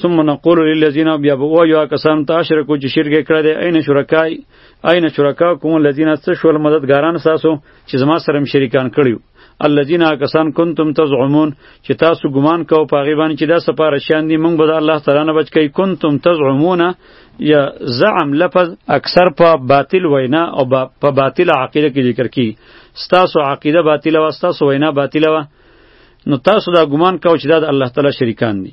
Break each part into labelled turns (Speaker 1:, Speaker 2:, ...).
Speaker 1: ثم نقول للذین بیا به وایو کسان ته شرکو چې شرک کړی دی عین شرکای عین شرکا کوم الذین څه شول مددګاران ساسو چې زما سره هم شریکان کړیو الذین کسان کنتم تزعمون چې تاسو ګمان کوو په هغې باندې چې دا سپاره شیان دي موږ به د الله تعالی نه بچ کوي کنتم تزعمون یا زعم لفظ اکثر په باطل وینا او با په باطل عقیده کې ذکر کی ستاسو عقیده باطله وه ستاسو وینا باطله وه نو تاسو دا ګمان کوئ چې دا د الله تعالی شریکان دي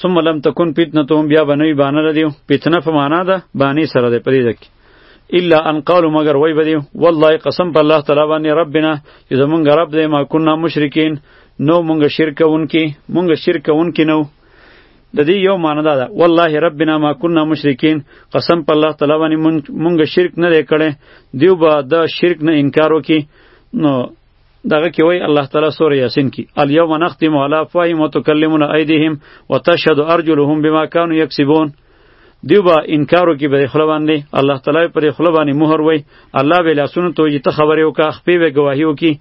Speaker 1: ثم لم تكن فتنتهم بیا بنوی بانه لدیو فتنه په معنا ده بانی سره ده پدې ځکه الا ان قالوا مگر وای بدیو والله قسم په الله تعالی باندې ربنا چې زمونږ رب دې ما كنا مشرکین نو مونږ شرک اونکي مونږ شرک اونکي نو د دې یو معنی دا ده والله ربنا ما كنا مشرکین قسم په الله تعالی باندې مونږ شرک نه کړي دیو به د شرک نه انکار وکي نو دغه کې وای الله تعالی سورې یاسین کې الیوم نختم علی افواههم وتکلمنا ایدیهم وتشهد ارجلهم بما كانوا یکسبون دیو با انکارو کې به خله باندې الله تعالی پر خله باندې مهر وای الله به لاسونو ته یې ته خبرې وکا خپې به گواهی وکي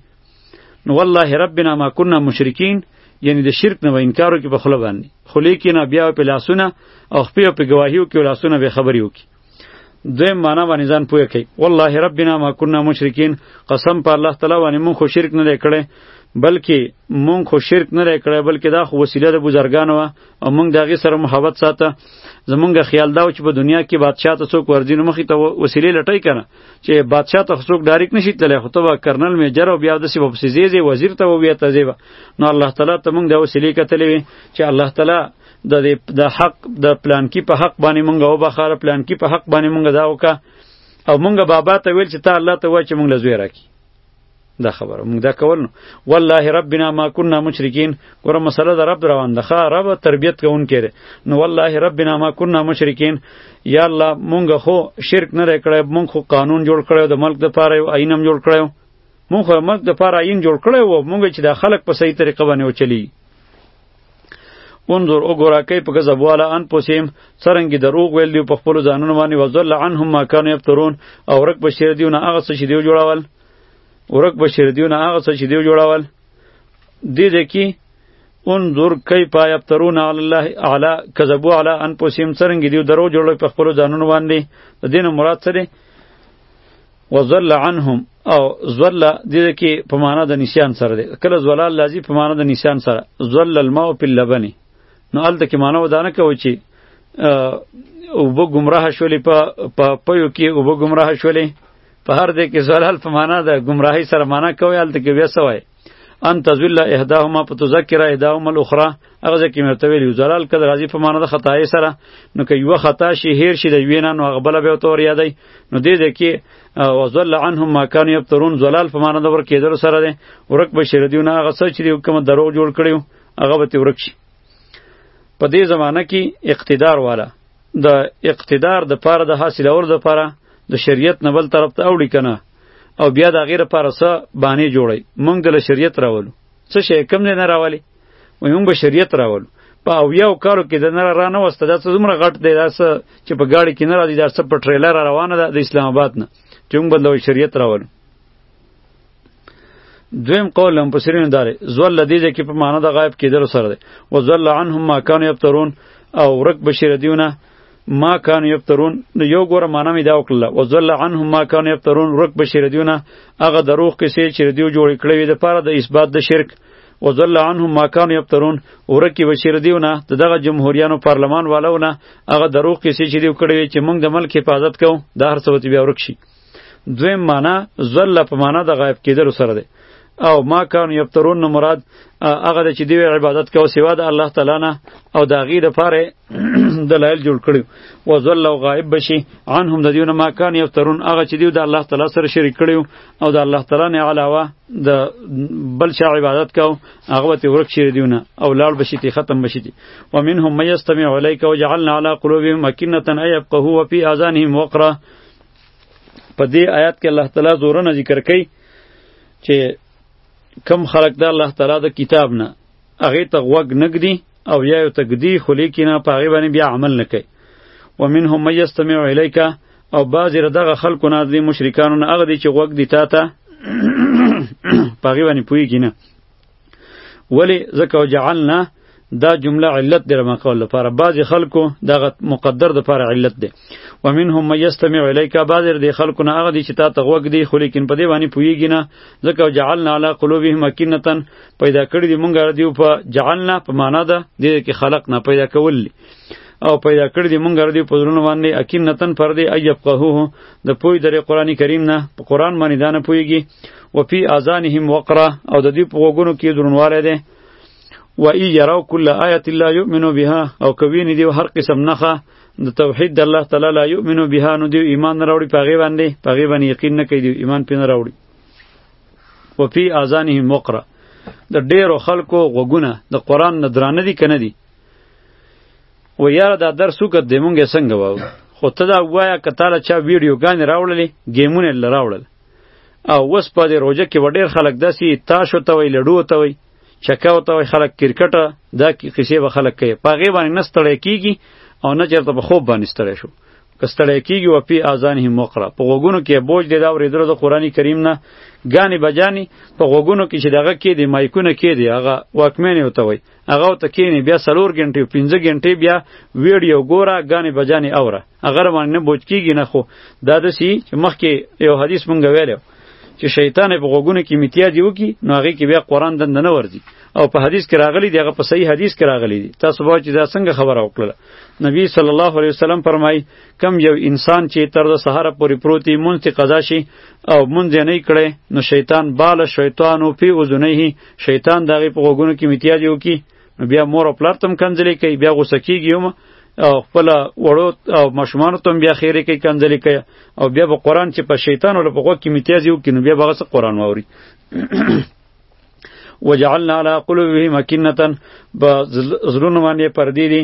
Speaker 1: نو والله ربنا ما كنا مشرکین یعنی د شرک نه و انکارو کې په خله باندې خلې کې نه بیا په لاسونه او خپې په گواهی وکي لاسونه به خبرې وکي دویم معنا باندې ځان پوهه کوي والله ربنا ما كنا مشرکین قسم په الله تعالی باندې مونږ خو شرک نه کړی بلکې مونږ خو شرک نه کړی بلکې دا خو وسیله د بزرګانو وه او مونږ د هغې سره محبت ساته زمونږ خیال دا و چې په دنیا کې بادشاه ته څوک ورځي نو مخې ته وسیلې لټوي که نه چې بادشاه ته خو څوک ډایرک نشي تللی خو ته به کرنل میجر او بیا داسې به پسې ځې ځې وزیر ته به بیا ته ځې به نو الله تعالی ته مونږ دا وسیلې کتلې وې چې الله تعالی د د حق د پلانکی په حق باندې مونږ او بخاره پلانکی په حق باندې مونږ دا وکا او مونږ بابا ته ویل چې ته الله ته وای چې مونږ لزوی راکی دا خبره مونږ دا کول نو والله ربنا ما كنا مشرکین ګوره مسله د رب روان ده ښه رب تربیت کوون کړي نو والله ربنا ما كنا مشرکین یا الله مونږ خو شرک نه کړی مونږ خو قانون جوړ کړی د ملک د پاره او عینم جوړ کړی مونږ خو ملک د پاره عین جوړ کړی وو مونږ چې د خلک په صحیح طریقه باندې وچلی انظر وګوره کیف کذب والا انفسهم څرنګه دروغ ویل دی په خپل ځانونو باندې وزل عنهم ما كانوا يفترون او ورک بشیر دیونه هغه څه چې دیو جوړاول ورک بشیر دیونه هغه څه چې دیو جوړاول دې دې کې انظر کیف یفترون علی الله علی کذبوا علی انفسهم څرنګه دیو درو جوړل په خپل ځانونو باندې د دین مراد سره وزل عنهم او زل دې کې په معنا د نسیان سره دی کله زلال لازی په معنا د نسیان سره زل الماء په لبنی نو الته کې معنا ودانه کوي چې او به گمراه شولې په په پيو کې او به گمراه شولې په هر دې کې زلال په معنا د گمراهی سره معنا کوي الته کې وسوي ان تذل احداهما فتذكر احداهما الاخرى هغه ځکه مې ته ویلو زلال کله راځي په معنا د خطای سره نو که یو خطا شي هیر شي د وینا نو هغه بل به تور یادای نو دې دې کې وزل عنهم ما كانوا يبترون زلال په معنا د ور کېدل سره ده ورک بشیر دیونه هغه څه چې یو کوم دروغ جوړ کړیو هغه به ته ورک شي په دې زمانہ کې اقتدار والا د اقتدار د پاره د حاصلولو د پاره د شریعت نه بل طرف ته اوړي کنه او بیا د غیر پاره سه باندې جوړي مونږ د شریعت راولو څه شي کم نه راولي و مونږ به شریعت راولو په او یو کارو کې د نر را نه وسته دا څه زمره غټ دی دا څه چې په گاډي کې نه راځي دا څه په ټریلر روانه ده د اسلام آباد نه چې مونږ بدلوي شریعت راولو دویم قول هم پسرین داره زول لدیجه کې په معنا د غایب کېدل سره ده و زل عنهم ما کان یبترون او رک بشیر دیونه ما کان یبترون نو یو ګوره معنا می دا وکړه و زل عنهم ما کان یبترون رک بشیر دیونه هغه دروغ کیسې چې دیو جوړ کړې وي د پاره د اثبات د شرک و زل عنهم ما کان یبترون ورکی بشیر دیونه دغه جمهوریانو پارلمان والونه هغه دروغ کیسې چې دیو کړې وي چې موږ د ملک حفاظت کوو دا هر څه بیا ورک شي دویم معنا ذل په معنا د غایب کیدلو سره ده او ما کان یفترون نو مراد هغه چې دی عبادت کوي سوا د الله تعالی نه او دا غیر لپاره دلایل جوړ کړي او ذل او غائب بشي عنهم د دیونه ما کان یفترون هغه چې دی د الله تعالی سره شریک کړي او د الله تعالی نه علاوه د بل چا عبادت کو هغه ته ورک شي دیونه او لاړ بشي تی ختم بشي دی ومنهم من یستمع الیک وجعلنا علی قلوبهم مکنه ان یفقهوا وفي اذانهم وقرا په دې آیات کې الله تعالی زورونه ذکر کوي چې کم خلق د الله تعالی د کتاب نه هغه ته غوږ نګدي او یا یو تګدی خو لیکي نه په هغه باندې بیا عمل نه کوي ومنهم من یستمع الیک او بعضی را دغه خلکو نه د مشرکانو نه هغه دي چې غوږ دي تا ته په هغه باندې پوهېږي نه ولی ځکه وجعلنا دا جمله علت دی رما کول لپاره بعض خلکو دغه مقدر د لپاره علت دی ومنهم من یستمع الیک بعض د خلکو نه هغه دی چې تا ته غوږ دی خو لیکن په دې باندې پویږي نه ځکه جعلنا علی قلوبهم مکینتن پیدا کړی دی مونږ دی په جعلنا په معنا ده د کې خلق نه پیدا کول او پیدا کړی دی مونږ ردی په زړونو باندې اکینتن پر دی ایب قهوه د پوی درې قرآنی کریم نه په قرآن باندې دانه پویږي وفي اذانهم وقرا او د دې په وګونو کې درنواله ده و ای یراو کل آیت لا یؤمنو بها او کوي نه دیو هر قسم نخه د توحید د الله تعالی لا یؤمنو بها نو دیو ایمان نه راوړي پاغي باندې پاغي باندې یقین نه کوي دیو ایمان پې نه راوړي و فی اذانهم وقرا د ډیرو خلکو غوګونه د قران نه درانه دي کنه دي و یاره دا درس وکړ د مونږه څنګه واو خو ته دا وایا کتاله چا ویډیو ګان راوړلې گیمونه لراوړل او وس په دې روزه کې وړیر خلک داسي تاسو ته وی لډو ته وی چکاو ته وی خلک کرکټ دا قصې به خلک کوي په غي باندې نستړی کیږي او نه چرته په خوب باندې ستړی شو کستړی کیږي او پی اذان هم وقره په غوګونو کې بوج دی دا ورېدل د قرآنی کریم نه غانی بجانی په غوګونو کې چې دغه کې دی مایکونه کې دی هغه واکمن یو ته وای هغه ته کینی بیا سلور غنټې 15 غنټې بیا ویډیو ګوره غانی بجانی اوره اگر باندې نه بوج کیږي نه خو دا د سی چې مخکې یو حدیث مونږ ویلو چې شیطان په غوګونو کې میتیا دی وکي نو هغه کې بیا قران دند نه ورځي او په حدیث کې راغلی دی هغه په صحیح حدیث کې راغلی دی تاسو به چې دا څنګه خبره وکړه نبی صلی الله علیه وسلم فرمای کم یو انسان چې تر د سحر پورې پروتي مونږ ته قضا شي او مونږ یې نه کړي نو شیطان بال شیطان او پی وزنه شیطان دغه په غوګونو کې میتیا دی وکي نو بیا مور او پلار تم کنځلې کوي بیا غوسه کیږي هم او خپل وړو او ماشومان تم بیا خیرې کوي کنځلې کوي او بیا به قران چې په شیطان ول په غوږ کې میتیاز یو کینو بیا به قران واوري وجعلنا على قلوبهم مكنه بزلون باندې پردي دي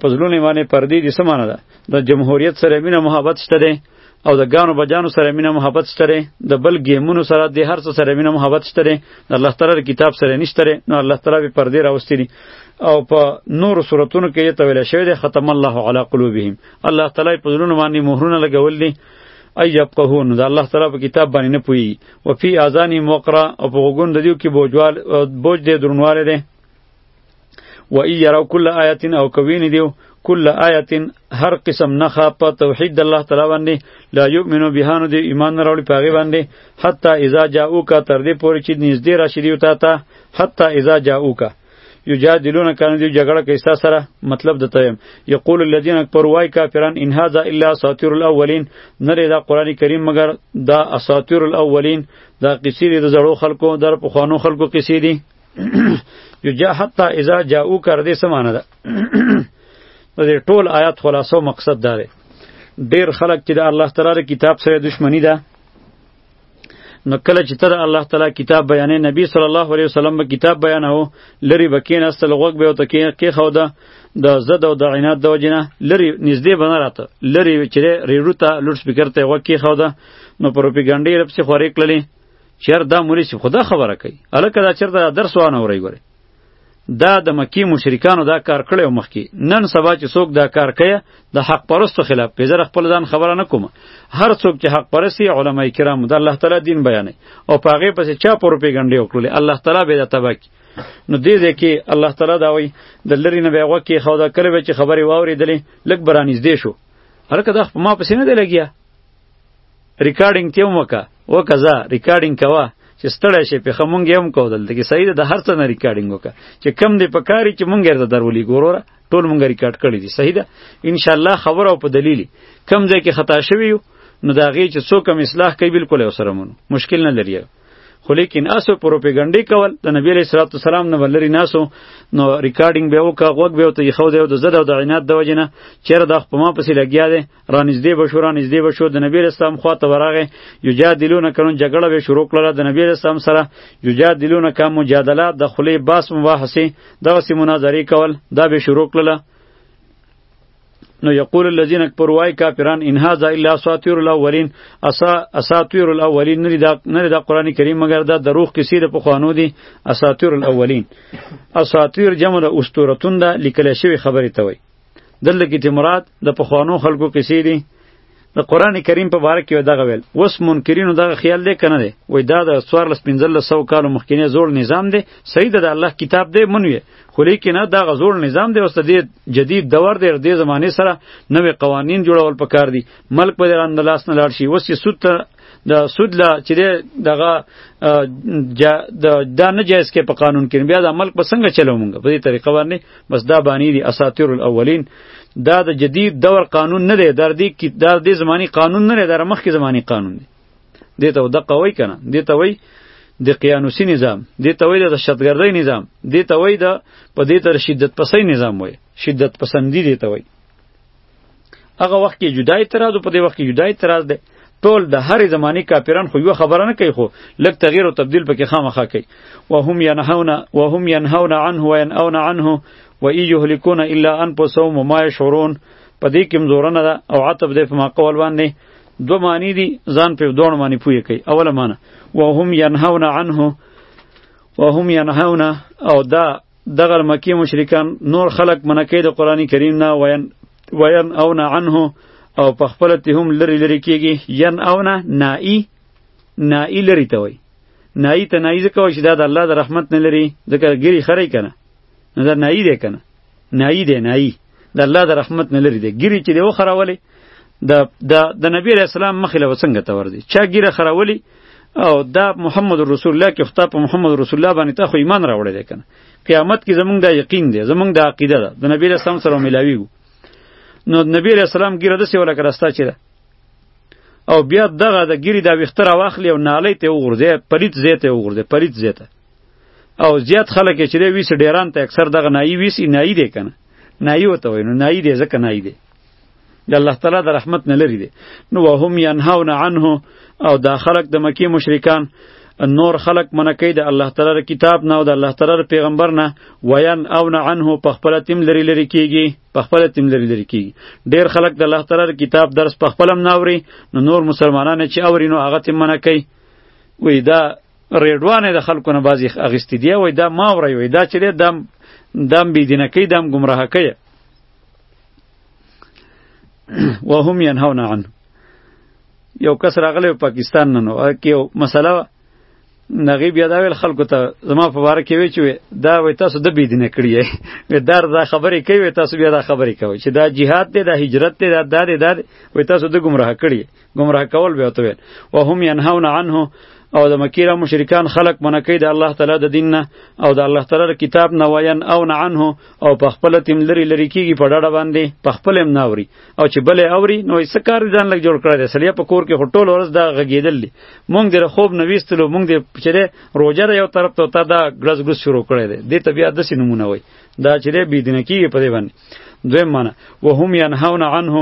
Speaker 1: په زلون باندې پردي دي سمانه ده د جمهوریت سره مینه محبت شته او د ګانو بجانو سره مینه محبت شته د بل گیمونو سره د هر څه سره مینه محبت شته د الله تعالی کتاب سره نشته نو الله تعالی به پردې راوستي دي او په نور صورتونو کې ته ویل شوی دی ختم الله علی قلوبهم الله تعالی په زړونو باندې مهرونه لګول دي ای یفقهون دا الله تعالی په کتاب باندې نه پوي او فی اذانی مقرا او په غوګون د دیو کې بوجوال بوج دې درنواله دي و ای یرو کل آیتین او کوینی دیو کل آیتین هر قسم نخا په توحید د الله تعالی باندې لا یؤمنو بها نو دی ایمان نه راوړي پاغي باندې حتی اذا جاءوک تر دې پورې چې نږدې راشي دیو تا ته حتی اذا جاءوک یجادلون کان دی جګړه کوي ستا سره مطلب د تیم یقول الذين كفروا وای کافران ان هذا الا اساطير الاولين نری دا قران کریم مگر دا اساطير الاولين دا قصې د زړو خلکو در پخوانو خلکو قصې دي یو جا حتی اذا جاءو کر دې سمانه ده دې ټول آیات خلاصو مقصد داره ډیر خلک چې د الله تعالی کتاب سره دښمنی ده نو کله چې تر الله تعالی کتاب بیانې نبی صلی الله علیه وسلم به کتاب بیانو لری بکین استل غوګ به وته کې کې خو ده د زد او د عنایت د وجنه لری نږدې بنه راته لری چې ریډو ته لوډ سپیکر ته غوږ کې خو ده نو پروپاګاندا یې رپسې خورې کړلې چیر دا مولوی صاحب خدا خبره کوي الکه دا چیر دا درس وانه اوري ګوره دا د مکی مشرکانو دا کار کړی او مخکی نن سبا چې څوک دا کار کوي د حق پرستو خلاف کوي زه خپل ځان خبره نه کوم هر څوک چې حق پرستی علما کرام د الله تعالی دین بیانوي او په هغې پسې چا پروپیګنډې وکړلې الله تعالی به دا تباه کړي نو دې ځای کې الله تعالی دا وایي د لرې نه به یې غوږ کېښوده کله به چې خبرې واورېدلې لږ به رانږدې شو هلکه دا ما پسې نه دی لګیا ریکارډینګ ته هم وکا وکزا ریکارډینګ کوا چې ستړی شي په خمونګ هم کو دلته کې صحیح ده هر څه نه ریکارډینګ وکا چې کم دی پکاري چې مونږ درته درولې ګوروره ټول مونږ ریکارډ کړی دي صحیح ده ان شاء الله خبر او په دلیل کم ځای کې خطا شوی یو نو دا غي چې څوک هم اصلاح کوي بالکل او سره مونږ مشکل نه لري خو لیکن اسو پروپاګاندا کول د نبی علیہ الصلوۃ والسلام نه ولری ناسو نو ریکارډینګ به وکا غوګ به ته خو د زده او د عنایت د وجنه چیرې د خپل ما پسې لګیا دی را نږدې به شو را نږدې به شو د نبی اسلام خوا ته ورغی یجادلونه کنون جګړه به شروع کړله د نبی اسلام سره یجادلونه کا مجادله د خلی باس مباحثه دغه سی مناظره کول دا به شروع کړله نو یقول الذين اکبر وای کافران ان هذا الا اساطير الاولين اسا اساطير الاولين نه دا نه دا قران کریم مگر دا دروغ کسی د پخوانو دي اساطير الاولين اساطير جمع د اسطورتون ده لیکل شوی خبره ته وای دلته کې چې مراد د پخوانو خلکو کیسې دي د قران کریم په باره کې دغه ویل اوس منکرینو دغه خیال دی کنه دی وای دا د 1415 کال مخکینه زوړ نظام دی صحیح ده د الله کتاب دی منوي خو لیکن دا غزور نظام دی اوس د جدید دور دی د زمانه سره نوې قوانین جوړول پکار دي ملک په دې اندلاس نه لاړ شي اوس چې سود د سود لا چې دغه دا نه جایز کې په قانون کې بیا د ملک په څنګه چلو مونږ په دې طریقه باندې بس دا باندې دي اساطیر الاولین دا د جدید دور قانون نه دی در دې کې در دې زمانی قانون نه دی در مخ کې زمانی قانون دی دې ته د قوی کنه دې ته وای د قیانوسی نظام دې ته وای د دهشتګردۍ نظام دې ته وای د په دې تر شدت پسې نظام وای شدت پسندی دې ته وای هغه وخت کې جدا اعتراض په دې وخت کې جدا اعتراض دی ټول د هر زمانی کاپیران خو یو خبره نه کوي خو لک تغییر او تبديل پکې خامخا کوي وهم ينهون وهم ينهون عنه وينأون عنه وإي يهلكون الا انفسهم وما يشعرون په دې کې مزورنه ده او عتب دې په ما قول باندې دو معنی دي ځان په دوه معنی پوي کوي اوله معنی وهم ينهون عنه وهم ينهون او دا دغه مکی مشرکان نور خلق منکې د قران کریم نه وین وین او نه عنه او په خپل ته هم لری لری کیږي ین او نه نای نای لری ته وای نای ته نای ځکه چې دا د الله د رحمت نه لري ځکه ګری خری کنه نو دا نای دی کنه نای دی نای د الله د رحمت نه لري دی ګیری چې دی وخراولې د د د نبی علیہ السلام مخې له وسنګ ته ور دي چا ګیره خراولې او دا محمد رسول الله کې خطاب محمد رسول الله باندې ته خو ایمان راوړی دی کنه قیامت کې زمونږ دا یقین دی زمونږ دا عقیده ده د نبی علیہ السلام سره ملاویږو نو نبی علیہ السلام ګیره د سی ولا کرستا چې ده او بیا دغه د ګیری دا وختره واخلی او نالی ته وغورځي پلیت زیته وغورځي پلیت زیته او زیات خلک چې دی ویس ډیران ته اکثر دغه نایی ویس نایی دی کنه نایی وته وینو نایی دی ځکه نایی دی د الله تعالی د رحمت نه لري دی نو وهم ينهون عنه او دا خلک د مکی مشرکان نور خلق منع کوي د الله تعالی کتاب نه او د الله تعالی پیغمبر نه وین او نه عنه په خپل تیم لري لري کیږي په خپل تیم لري لري کیږي ډیر خلق د الله تعالی کتاب درس په خپلم نه اوري نو نور مسلمانان چې اوري نو هغه تیم منع کوي وی دا ریډوانه د خلکو نه بازی اغستی دی وای دا ما وری وای دا چلی دم دم بی دینه کی دم گمراه کی وهم ينهون عنه یو کس راغلی پاکستان نه نو کې مسله نغی بیا دا ویل خلکو ته زما په باره کې وی چې دا وی تاسو د بی دینه کړی وی دار دا خبرې کوي تاسو بیا دا خبرې کوي چې دا جهاد دی دا هجرت دی دا دا دی دا وی تاسو د گمراه کړی گمراه کول به وته ویل او هم ينهون عنه او د مکیره مشرکان خلق منکې د الله تعالی د دین نه او د الله تعالی کتاب نه وین او نه عنه او په خپل تیم لري لري کیږي په ډډه باندې په خپل هم نه اوري او چې بلې اوري نو یې سکار ځان لګ جوړ کړی سړی په کور کې هټول ورځ دا غږیدل دي مونږ د خوب نه ویستلو مونږ د چیرې روزه یو طرف ته تا دا ګړز ګړز شروع کړی دی د طبیعت د سینمونه وای دا چیرې بيدینه کیږي په دې باندې دویم معنی وهم ينهون عنه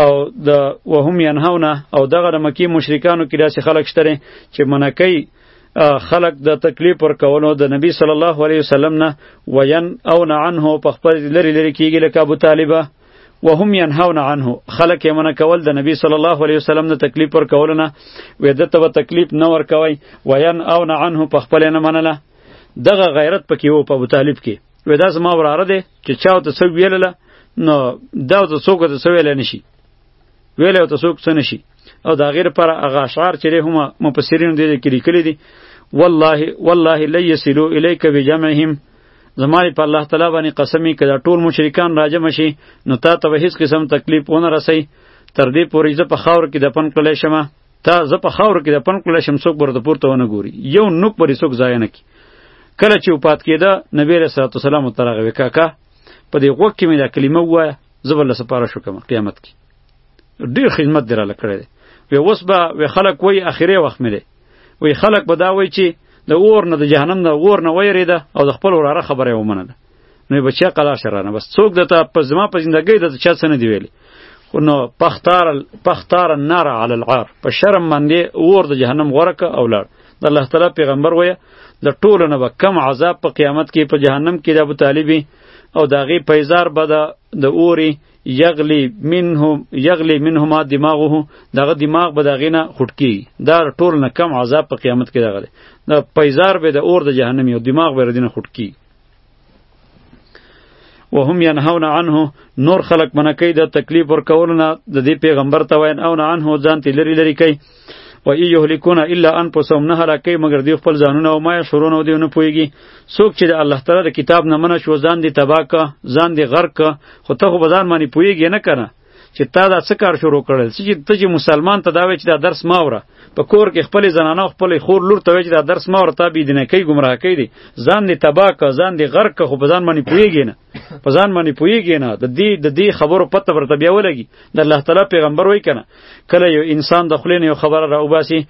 Speaker 1: او د وهم ینهونه او دغه د مکی مشرکانو کې داسې خلک شته چې منکې خلق د تکلیف ور کولو د نبی صلی الله علیه وسلم نه وین او نه عنه په خپل لری لری کیږي لکه ابو طالبه وهم ينهون عنه خلق یې منع کول د نبی صلی الله علیه وسلم نه تکلیف ور کول نه وې دته و تکلیف نه ور کوي وین او نه عنه په خپل نه منله دغه غیرت پکې وو په ابو طالب کې وې دا زما وراره دی چې چا ته څه ویلله نو دا ته څوک ته څه ویلی نشي ویلی ته څوک څه نشي او دا غیر پر هغه اشعار چې هم مفسرین دې کې لیکلي دي والله والله لا یسلو الیک بجمعهم زماری په الله تعالی باندې قسمی کړه ټول مشرکان راجم شي نو تا ته هیڅ قسم تکلیف ونه رسي تر دې پورې زه په خاور کې دفن کړل شمه تا زه په خاور کې د پن کړل شم څوک ورته پورته ونه ګوري یو نوک پرې څوک ځای نه کی کله چې وفات کېده نبی رسول الله صلی الله علیه وسلم کاکا په دې غوږ کې مې دا کلمه وایه زه بل سپاره شو کوم قیامت کې ډیر خدمت دراله کړی دی وی اوس به وی خلک وای اخیری وخت مې دی وی خلک به دا وای چې د اور نه د جهنم د اور نه ویریده او د خپل وراره خبره ومنله نو به چا قلا شرانه بس څوک دته په زما په زندګۍ دته چا څه نه دی ویلي خو نو پختار پختار النار علی العار په شرم باندې اور د جهنم غوړه که او لړ د الله تعالی پیغمبر وایه د ټولو نه به کم عذاب په قیامت کې په جهنم کې د ابو طالبي او د هغې پیزار به د اوري یغلی منهم یغلی منهما دماغه دغه دماغ به دغه نه خټکی دا ټول نه کم عذاب په قیامت کې دغه ده پیزار به د اور د جهنم یو دماغ به ردینه خټکی وهم ينهون عنه نور خلق منع کوي د تکلیف ور کولونه د دې پیغمبر ته وین او نه عنه ځان تی لري لري کوي و ای یهلکون الا انفسهم نه هلاکي مگر دی خپل ځانونه او ما شرون او دیونه پويږي څوک چې د الله تعالی د کتاب نه منه شو ځان دی تباکه ځان دی غرق خو ته خو بزان معنی پويږي نه کنه چې تا دا څه کار شروع کړل چې ته چې مسلمان ته دا وې چې دا درس ما وره په کور کې خپل زنانه خپل خور لور ته وې چې دا درس ما وره تا بي دینه کوي گمراه کوي دي ځان دې تبا کا ځان دې غرق کا خو په ځان باندې پويږي نه په ځان باندې پويږي نه د دې د دې خبرو پته ورته بیا ولګي د الله تعالی پیغمبر وای کنه کله یو انسان د خلینو خبره راوباسي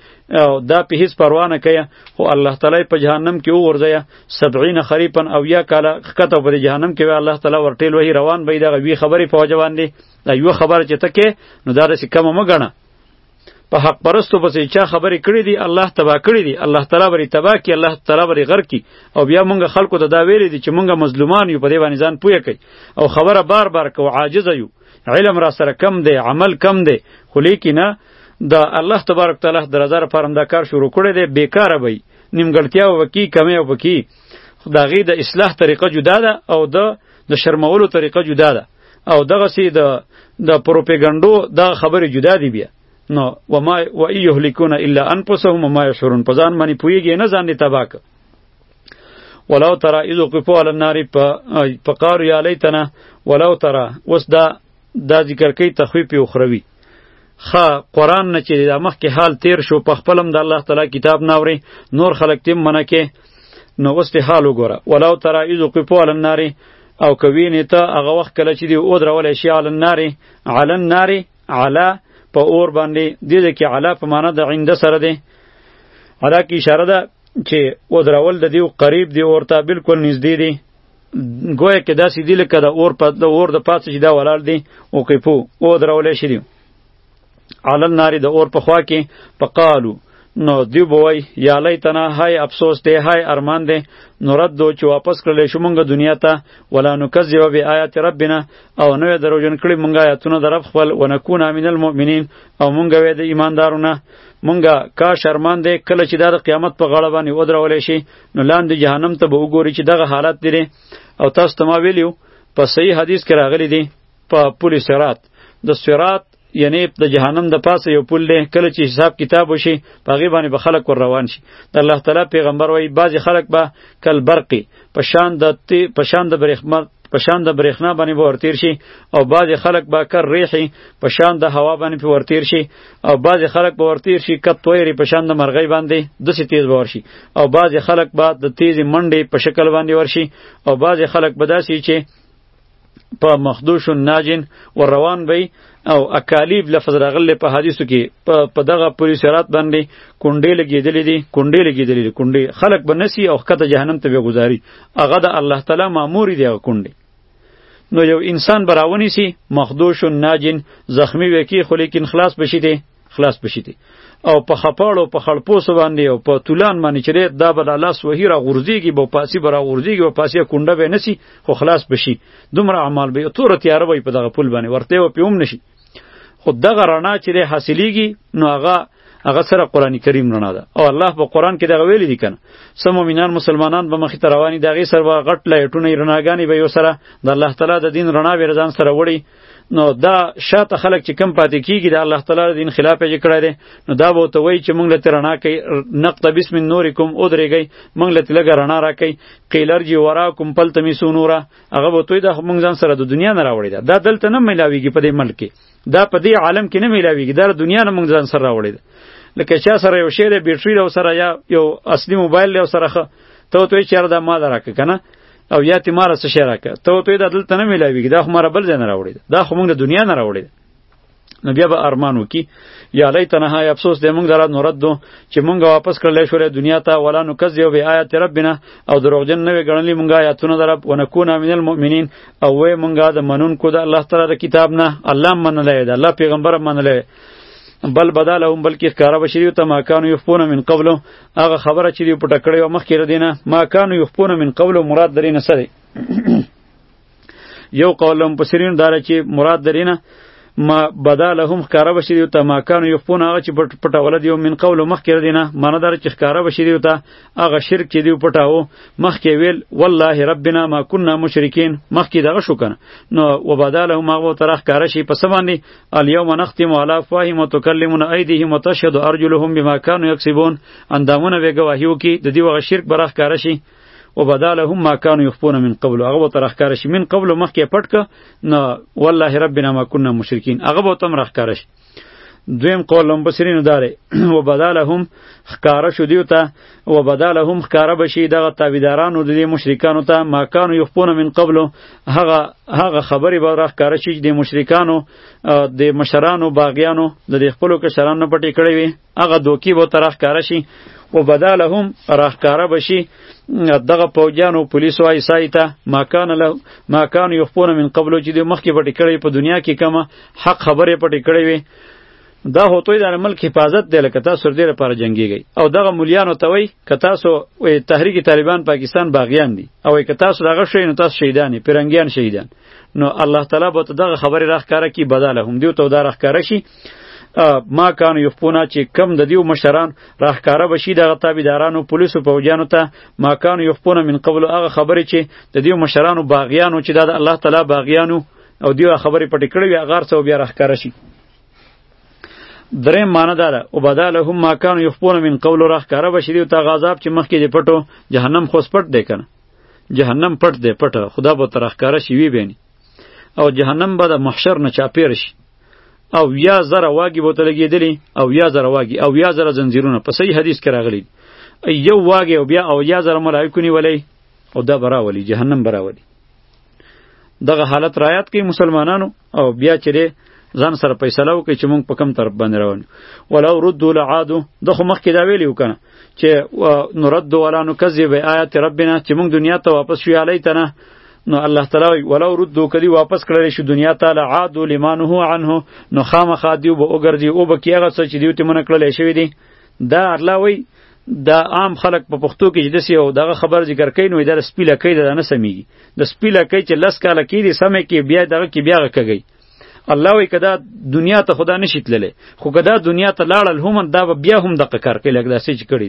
Speaker 1: او دا په هیڅ پروا نه کوي خو الله تعالی په جهنم کې وغورځي 70 خریپن او یا کاله خکته پر جهنم کې الله تعالی ورټیل وهي روان به دغه وی خبرې په وجه باندې دا یو خبره چې تکې نو دا رسې کم مګنه په حق پرستو پسې چا خبرې کړې دي الله تبا کړې دي الله تعالی بری تبا کی الله تعالی بری غر کی او بیا مونږ خلکو ته دا ویلې دي چې مونږ مظلومان یو په دې باندې ځان پوهه کوي او خبره بار بار کو عاجز یو علم را سره کم دی عمل کم دی خو لیکنه د الله تبارک تعالی د رضا لپاره هم دا کار شروع کړی دی بیکاره وي نیمګړتیا وکي کمی وکي خو د هغې د اصلاح طریقه جدا ده او د د شرمولو طریقه جدا ده او دغه سي د د پروپاګاندا د خبرې جدا دی بیا نو و ما و یهلکون الا انفسهم ما یشعرون په ځان باندې پویږي نه ځان دې تباک ولو ترى اذ وقفوا على النار فقالوا يا ليتنا ولو ترى وس دا دا ذکر کوي تخویف اخروی خا قران نه چې د مخ کې حال تیر شو په خپلم د الله تعالی کتاب نه اوري نور خلک تیم منه کې نو اوس په حال وګوره ولو ترى اذ قفوا على النار او کوي نه ته هغه وخت کله چې دی او درول شي على النار على النار على په اور باندې د دې کې على په معنا د عند سره دی علا کی اشاره ده چې او درول د دیو قریب دی اورته بالکل نږدې دی ګویا کې داسې دی لکه د اور په د اور د پاسه چې دا ولاړ دی او کې پو او درولې شي دی علن ناری د اور په خوا کې په قالو نو دی بوای یا لیتنا های افسوس دی های ارمان دی نو رد دو چې واپس کړل شو مونږ دنیا ته ولا نکذب بیاات ربنا او نو دروژن کړی مونږه آیاتونه در خپل ونکون من المؤمنین او مونږ وې د ایماندارونه مونږه کا شرمان دی کله چې د قیامت په غړ باندې ودرول شي نو لاندې جهنم ته به وګوري چې دغه حالت دی او تاسو ته ما ویلیو په صحیح حدیث کې راغلی دی په پل سرات د سرات یعنی د جهنم د پاسه یو پل دی کله چې حساب کتاب وشي په هغې باندې به خلک ور روان شي د الله تعالی پیغمبر وایي بعضې خلک به کل برقي په شان د په شان د برېښما په شان د برېښنا باندې به ورتیر شي او بعضې خلک به کر ریحي په شان د هوا باندې پې ورتیر شي او بعض خلک به ورتیر شي کپ تویری په شان د مرغۍ باندې دسې تیز به ورشي او بعض خلک به د تیز منډې په شکل باندې ورشي او بعض خلک به داسې چې په مخدوش ناجن و روان بی او اکالیب لفظ راغلی په حدیثو کې په دغه پوری سرات باندې کونډې لګېدلې دي کونډې لګېدلې دي کونډې خلک به نسی او ښکته جهنم ته به ګذاري هغه د الله تعالی مامور دی هغه کونډې نو یو انسان براونی سی مخدوش ناجن زخمی وکی خو لیکن خلاص بشی دی خلاص بشی دی او په خپاړو په خړپوس باندې او په تولان باندې چره دا بل الله سوهی را غورځيږي بو پاسی برا غورځيږي بو پاسی کونډه به نسی خو خلاص بشي دومره اعمال به تور تیار وي په دغه پل باندې ورته و پیوم نشي خو دغه رڼا چې ده حاصلیږي نو هغه هغه سره قران کریم رڼا ده او الله په قران کې دغه ویلي دي کنه سم مؤمنان مسلمانان به مخ ته رواني دغه سره به غټ لایټونه رڼاګانی به یو سره د الله تعالی د دین رڼا به رضان سره وړي نو دا شاته خلک چې کم پاتې کیږي د الله تعالی د دین خلاف یې کړی دی نو دا به ته وایي چې مونږ له رڼا کوي نقط بسم نورکم ادرېږئ مونږ له لږه رڼا راکوي قیلر جی وراکم پلتمیسو نوره هغه به توی دا موږ ځان سره د دنیا نه راوړی دا دا دلته نه ملاویږي په دې ملک کې دا په دې عالم کې نه ملاویږي دا د دنیا نه موږ ځان سره راوړی دا لکه چا سره یو شی د بیټری له سره یا یو اصلي موبایل له سره خه ته توی چیرې دا ما دراک کنه او یا تی مار څه شی راک ته توی دا دلته نه ملاویږي دا خو مار بل ځای نه راوړی دا خو موږ د دنیا نه راوړی نو بیا به ارمان وکي یا لیتنا های افسوس دې مونږ دره نورد دو چې مونږ واپس کړلې شورې دنیا ته ولا نو کز یو به آیات ربنا او دروغجن نه وګڼلې مونږه آیاتونه در رب ونکونا من المؤمنین او وې مونږه د منون کو د الله تعالی د کتاب نه الله منلې ده الله پیغمبر منلې بل بدا لهم بلکې ښکارا بشری ته ما کانو یخفون من قبل هغه خبره چې دی پټ کړی او مخکې ردینه ما کانو یخفون من قبل مراد درینه سره یو قول له مفسرینو دا چې مراد درینه ما بدا لهم ښکاره بشي دیو ته ما کانو یخفون هغه چې پټ پټوله دیو من قول مخکې دینه معنی دار چې ښکاره بشي دیو ته هغه شرک چې دیو پټاو مخکې ویل والله ربنا ما كنا مشرکین مخکې دغه شو کنه نو وبدا لهم هغه تر ښکاره شي په سباندې الیوم نختم علی فاهم وتکلمون ایدیهم وتشهد ارجلهم بما كانوا یکسبون اندامونه به گواهیو کې د دیو غ شرک برخ کاره شي و بدالهم ما كانوا يخفون من قبل هغه به تر ښکار شي من قبل مخکې پټ ک نه والله ربنا ما كنا مشرکین هغه به تم راښکار شي دویم قول لم بصرین داره و بدالهم خکاره شو دیو ته و بدالهم خکاره بشي دغه تابعدارانو د دې مشرکانو ته ما کانو یخپون من قبل هغه هغه خبرې به راخ کاره شي د مشرکانو د مشرانو باغیانو د خپلو کشرانو پټې کړې وي هغه دوکي به ورته راښکاره شي و بدا لهم راښکاره به شي دغه پوجانو پولیسو ایسای ته ماکان له ماکان یخپونه من قبل چې د مخکې پټې کړې په دنیا کې کمه حق خبرې پټې کړې وي دا هوتوی د ملک حفاظت دی لکه تاسو ډېر لپاره جنگیږي او دغه مليانو ته وای ک تاسو تحریک طالبان پاکستان باغیان دي او ک تاسو دغه شی نو تاسو شهیدان پیرنګیان شهیدان نو الله تعالی به دغه خبره راخ کاره کی بدله هم دی ته دا راخ کاره شي ما کانو یخپونه چې کم د دیو مشران راهکاره بشي دغه تابعدارانو پولیسو پوجانو ته ما کانو یخپونه من قبل هغه خبرې چې د دیو مشرانو باغیانو چې د الله تعالی باغیانو او دیو خبرې پټې کړې وي هغه څو بیا راهکاره شي درې معنی دا ده او بدلهم ما کانو یخپونه من قبل راهکاره بشي دیو ته غذاب چې مخکې دې پټو جهنم خو سپټ دی کنه جهنم پټ دی پټه خدا به ترخکاره شي وی بیني او جهنم به د محشر نه چاپیر شي او یا زره واګي بوته لګېدلې او یا زره واګي او یا زره زنجیرونه په صحیح حدیث کې راغلي یو واګي او بیا او یا زره ملایکو نیولې او دا براولي جهنم براولي دغه حالت رایات کوي مسلمانانو او بیا چیرې ځان سره فیصله وکړي چې مونږ په کم طرف باندې روان ولو ردو لعادو د خو مخکې دا ویلی وکنه چې نرد ولا نکذب آیات ربنا چې مونږ دنیا ته واپس شو علی تنه نو الله تعالی وی ولو ردو کدی واپس کړل شي دنیا تعالی عادو لمانه عنه نو خامخا دیو به وګرځي او به کیغه څه چې دیو ته من کړل شي دی دا الله وی دا عام خلک په پښتو کې جدسي او دغه خبر ذکر کین وی دا سپیله کوي دا نه سميږي د سپیله کوي چې لس کاله کې دي سمې کې بیا دغه کې بیا غکږي الله وی کدا دنیا ته خدا نشیتللې خو کدا دنیا ته لاړل هم دا بیا هم دغه کار کوي لکه دا سې چې کړی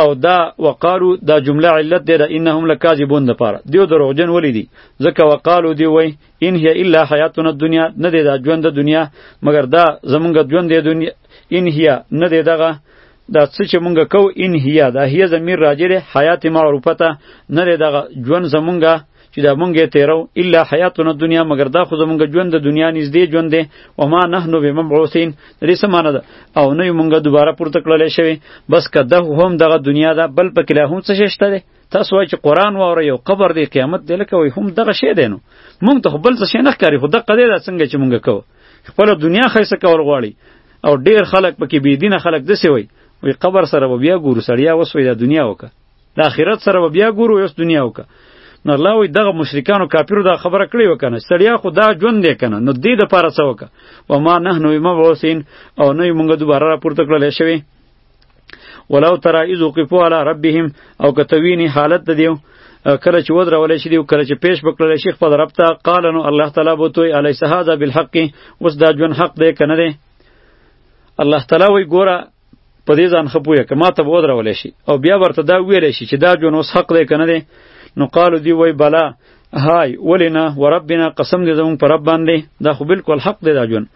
Speaker 1: او دا وقالو دا جمله علت دی دا انهم لکاذبون د پاره دیو دروغجن ولی دی ځکه وقالو دی وای ان هي الا حیاتنا الدنیا نه دی دا ژوند د دنیا مګر دا زمونږ ژوند د دنیا ان هي نه دی دغه دا څه چې مونږ کو ان هي دا هي زمیر راجره حیات معروفه ته نه دی دغه ژوند زمونږه چې دا مونږ یې تیرو الا حیاتنا دنیا مگر دا خو زمونږ ژوند د دنیا نږدې ژوند دی و ما نحنو بمبعوثین دې سمانه ده او نه مونږ دوباره پورته کړل شوی بس کده هم دغه دنیا ده بل پکې له هم څه شته ده تاسو وایئ چې قران واره یو قبر دی قیامت دی لکه وای هم دغه شی دی نو مونږ ته بل څه نه ښکاری خو دغه دی دا څنګه چې مونږ کوو خپل دنیا خیسه کول غواړي او ډیر خلک پکې بی دینه خلک دسی وای وی قبر سره بیا ګورو سړیا وسوي د دنیا وکړه د آخرت سره به بیا ګورو یوس دنیا وکړه نو الله وی دغه مشرکانو کافرو دا خبره کړې وکنه سړیا خو دا ژوند دی کنه نو دې د پاره څه وکړه و ما نه نو ما وسین او نه مونږ دوباره راپورته کړل شوی ولو ترى اذ وقفوا على ربهم او کتوینی حالت دیو کله چې ودرول شي دی کله چې پیش بکړل شي خپل رب ته قال نو الله تعالی بو توي علی سهاده بالحق اوس دا جون حق دی کنه دی الله تعالی وی ګوره په دې ځان ښه پوهه که ما ته به ودرولی شي او بیا ورته دا وویلی شي چې دا ژوند اوس حق دی که نه دی نو قالو دی وای بلا های ولې نه وربنا قسم دې زمونږ په رب باندې دا خو بالکل حق دی دا ژوند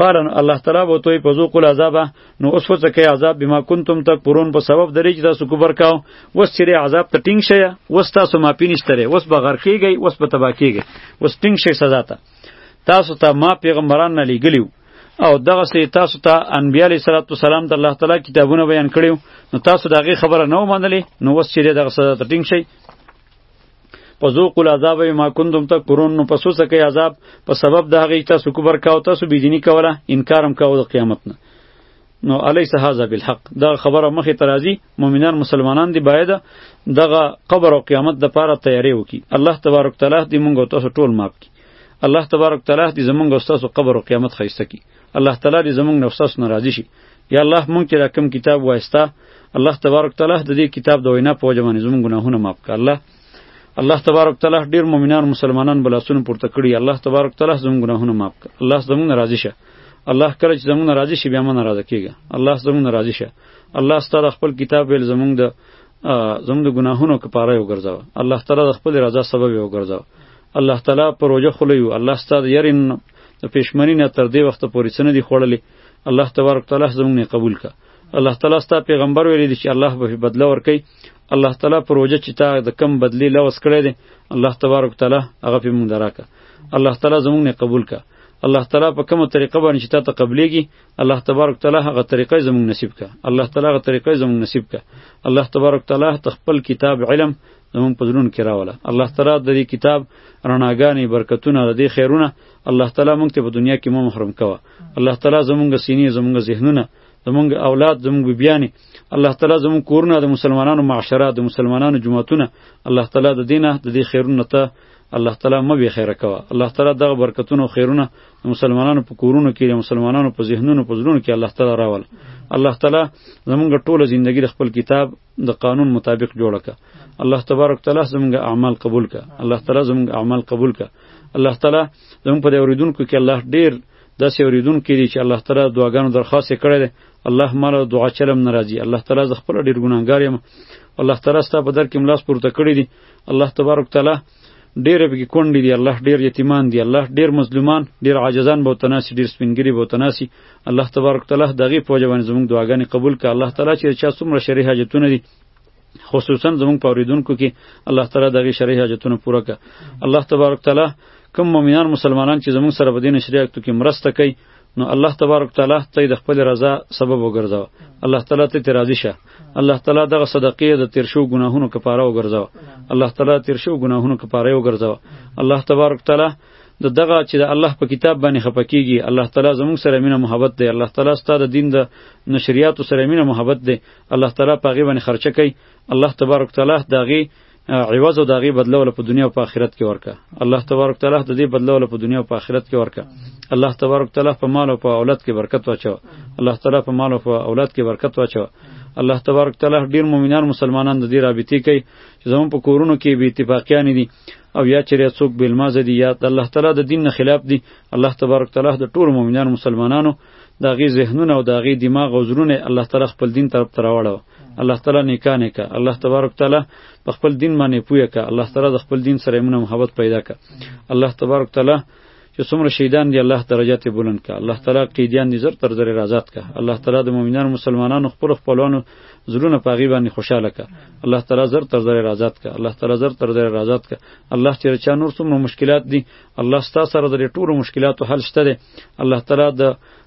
Speaker 1: قال الله تعالی به توی په ذوق العذاب نو اوس وڅه کې عذاب بما کنتم تکبرون په سبب درې چې تاسو کوبر کاو وس چې عذاب ته ټینګ شې وس تاسو ما پینشتره وس به غرقېږئ وس به تباکېږئ وس ټینګ شې سزا ته تاسو ته ما پیغمبران نه لیګلیو او دغه سي تاسو ته تا انبیاء علیه الصلاۃ والسلام د الله تعالی کتابونه بیان کړیو نو تاسو دغه خبره نه ومنلې نو وس چې دغه سزا ته ټینګ شي فذوقوا العذاب بما كنتم تکفرون نو پسو سکه عذاب په سبب د هغه تاسو کوبر کاو تاسو بيدینی کوله انکارم کاو د قیامت نه نو الیس هذا بالحق دا خبره مخه ترازی مؤمنان مسلمانان دی باید دغه قبر او قیامت د پاره تیاری وکي الله تبارک تعالی دې مونږ تاسو ټول ماپ کی الله تبارک تعالی دې زمونږ او تاسو قبر او قیامت خیسته کی الله تعالی دې زمونږ نو تاسو ناراضي شي یا الله مونږ کې دا کم کتاب وایستا الله تبارک تعالی د دې کتاب د وینا په وجه باندې زمونږ ګناهونه معاف کړه الله الله تبارک تعالی ډیر مؤمنان مسلمانان بلاسونه پورته کړی الله تبارک تعالی زمونږ ګناهونه معاف کړه الله زمونږ ناراضي شه الله کله چې زمونږ ناراضي شي بیا مونږ ناراضه کیږي الله زمونږ ناراضي شه الله ستاسو خپل کتاب ویل زمونږ د زمونږ د ګناهونو کفاره وګرځاوه الله تعالی د خپل رضا سبب وګرځاوه الله تعالی پر روژه خلیو الله ستاد یرین د پښمنی نه تر دې وخت پورې څنګه دی خوړلې الله تبارک تعالی زموږ نه قبول کا الله تعالی ستا پیغمبر ویل دي چې الله به بدله ورکي الله تعالی پر روژه چې تا د کم بدلی لوس کړی دی الله تبارک تعالی هغه په مونږ دراکه الله تعالی زموږ نه قبول کا الله تعالی په کومه طریقه باندې چې تا ته قبلېږي الله تبارک تعالی هغه طریقه زموږ نصیب کا الله تعالی هغه طریقه زموږ نصیب کا الله تبارک تعالی ته خپل کتاب علم زمونږ په زړونو کې راوله الله تعالی د دې کتاب رڼاګانې برکتونه د دې خیرونه الله تعالی مونږ ته په دنیا کې مو محروم کوه الله تعالی زمونږ سینې زمونږ ذهنونه زمونږ اولاد زمونږ بیبیانې الله تعالی زمونږ کورونه د مسلمانانو معاشره د مسلمانانو جماعتونه الله تعالی د دینه د دې خیرونه ته الله تعالی مو به خیره کوه الله تعالی دغه برکتونه او خیرونه د مسلمانانو په کورونو کې د مسلمانانو په ذهنونو په زړونو کې الله تعالی راول الله تعالی زمونږ ټوله زندگی د خپل کتاب د قانون مطابق جوړ کړه الله تبارک تعالی زموږ اعمال قبول کړه الله تعالی زموږ اعمال قبول کړه الله تعالی زموږ په اوریدونکو کې الله ډیر داسې اوریدونکي دي چې الله تعالی دعاګانو درخواست یې کړی دی الله ما له دعا چلم نه راځي الله تعالی زه خپله ډېر ګناهګار یم الله تعالی ستا په در کې ملاس پورته کړی دي الله تبارک تعالی ډیر پکې کونډې دي الله ډیر یتیمان دي الله ډیر مظلومان ډیر عاجزان به ورته ناسي ډیر سپینګري به ورته ناسي الله تبارک تعالی د هغې په وجه باندې زموږ دعاګانې قبول کړه الله تعالی چې چا څومره شرعي حاجتونه دي خصوصا زموږ په اورېدونکو کې الله تعالی د هغې شرعي حاجتونه پوره کړه الله تبارک تعالی کوم مؤمنان مسلمانان چې زموږ سره په دې نشریاتو کې مرسته کوي نو الله تبارک تعالی ته د خپل رضا سبب وګرځاوه الله تعالی ته راضي شه الله تعالی دغه صدقې د تیر شو ګناهونو کفاره وګرځاوه الله تعالی تیر شو ګناهونو کفاره وګرځاوه الله تبارک تعالی د دغه چې د الله په کتاب باندې خپکیږي الله تعالی زموږ سره مینه محبت دی الله تعالی ستاسو د دین د نشریاتو سره مینه محبت دی الله تعالی په غیبه باندې خرچه کوي الله تبارک تعالی دغه عوض او د هغې بدله وله په دنیا او په آخرت کې ورکه الله تبارک تعالی د دې بدله وله په دنیا او په آخرت کې ورکه الله تبارک تعالی په مال او په اولاد کې برکت واچوه الله تعالی په مال او په اولاد کې برکت واچوه الله تبارک تعالی ډیر مؤمنان مسلمانان د دې رابطې کوي چې زمون په کورونو کې بې اتفاقیان دي او یا چې څوک بېلمازه دي یا د الله تعالی د دین نه خلاف دي الله تبارک تعالی د ټولو مؤمنانو مسلمانانو د هغې ذهنونه او د هغې دماغ او زړونه یې الله تعالی خپل دین طرف ته راواړوه الله تعالی نکاح نه که الله تبارک تعالی په خپل دین باندې پوهه که الله تعالی د خپل دین سره یې مونه محبت پیدا که الله تبارک تعالی چې څومره شهیدان دي الله درجات یې بلند که الله تعالی قیدیان دي زر تر زره آزاد که الله تعالی د مؤمنانو مسلمانانو خپلو خپلوانو زړونه په هغې باندې خوشحاله که الله تعالی زر تر زره آزاد که الله تعالی زر تر زره آزاد که الله چې چا نور څومره مشکلات دي الله ستا سره د دې ټولو مشکلاتو حل شته دی الله تعالی د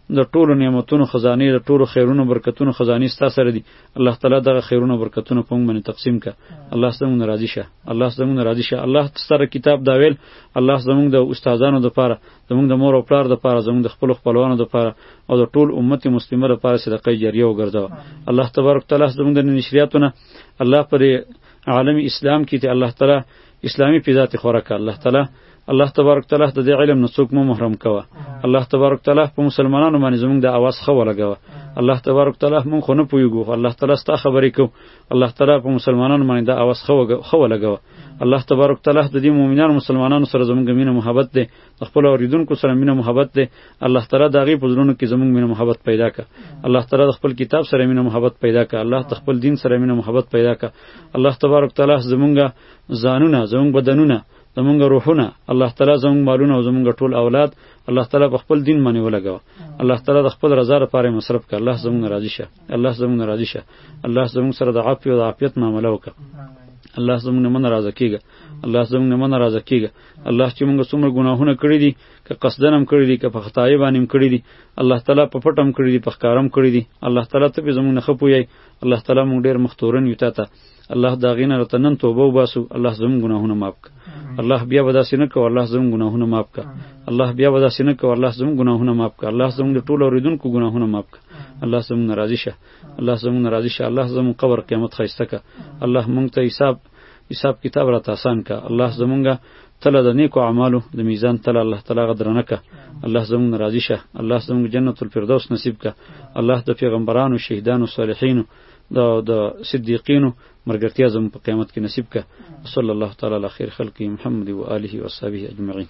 Speaker 1: د ټولو نعمتونو خزانه د ټولو خیرونو برکتونو خزانه ستا سره دي الله تعالی دغه خیرونو برکتونو په موږ باندې تقسیم کړه الله زموږ راضي شه الله زموږ راضي شه الله ستاسو کتاب دا ویل الله زموږ د استادانو د پاره زموږ د مور او پلار د پاره زموږ د خپل خپلوانو د پاره او د ټول امت مسلمه د پاره صدقه جاریه وګرځاو الله تبارک تعالی زموږ د نشریاتونه الله پر عالم اسلام کې ته الله تعالی اسلامي پیزا ته خوراک الله تعالی الله تبارک تعالی د دې علم نه څوک مو محرم کوه الله تبارک تعالی په مسلمانانو باندې زمونږ د اواز خو ولګوه الله تبارک تعالی مونږ خو نه پویګو الله تعالی ستا خبرې کو الله تعالی په مسلمانانو باندې د اواز خو خو ولګوه الله تبارک تعالی د دې مؤمنانو مسلمانانو سره زمونږ مینه محبت دی د خپل اوریدونکو سره مینه محبت دی الله تعالی د هغې په زړونو کې زموږ مینه محبت پیدا کړه الله تعالی د خپل کتاب سره مینه محبت پیدا کړه الله د خپل دین سره مینه محبت پیدا کړه الله تبارک تعالی زموږ ځانونه زموږ بدنونه زمونږ روحونه الله تعالی زمونږ مالونه او زمونږ ټول اولاد الله تعالی په خپل دین باندې ولګوه الله تعالی د خپل رضا لپاره مصرف کړه الله زمونږ راضي شه الله زمونږ راضي شه الله زمونږ سره د عفو او د عافیت معامله وکړه الله زمونږ نه من راضه کیږه الله زمونږ نه من راضه کیږه الله چې موږ څومره ګناهونه کړی دي که قصدن هم کړی دي که په خدای باندې هم کړی دي الله تعالی په پټ هم کړی دي په ښکار هم کړی دي الله تعالی ته به زموږ نه خپوي الله تعالی موږ ډیر مختورن یو ته الله دا غینه رته نن توبه وباسو الله زموږ ګناهونه معاف کړي الله بیا به داسې نه کوي الله زموږ ګناهونه معاف کړي الله بیا به داسې نه کوي الله زموږ ګناهونه معاف کړي الله زموږ د ټولو اوریدونکو ګناهونه معاف کړي الله زموږ ناراضي شه الله زموږ ناراضي شه الله زموږ قبر قیامت ښایسته کړه الله موږ ته حساب حساب کتاب را تاسان کا الله زمونږه تله د نیکو اعمالو د میزان تله الله تعالی غ درنه کا الله زمونږ راضی شه الله زمونږ جنت الفردوس نصیب کا الله د پیغمبرانو شهیدانو صالحینو د د صدیقینو مرګرتیا زم په قیامت کې نصیب کا صلی الله تعالی علی خیر خلق محمد و آله و صحبه اجمعین